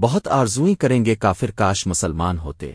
بہت آرزوئیں کریں گے کافر کاش مسلمان ہوتے۔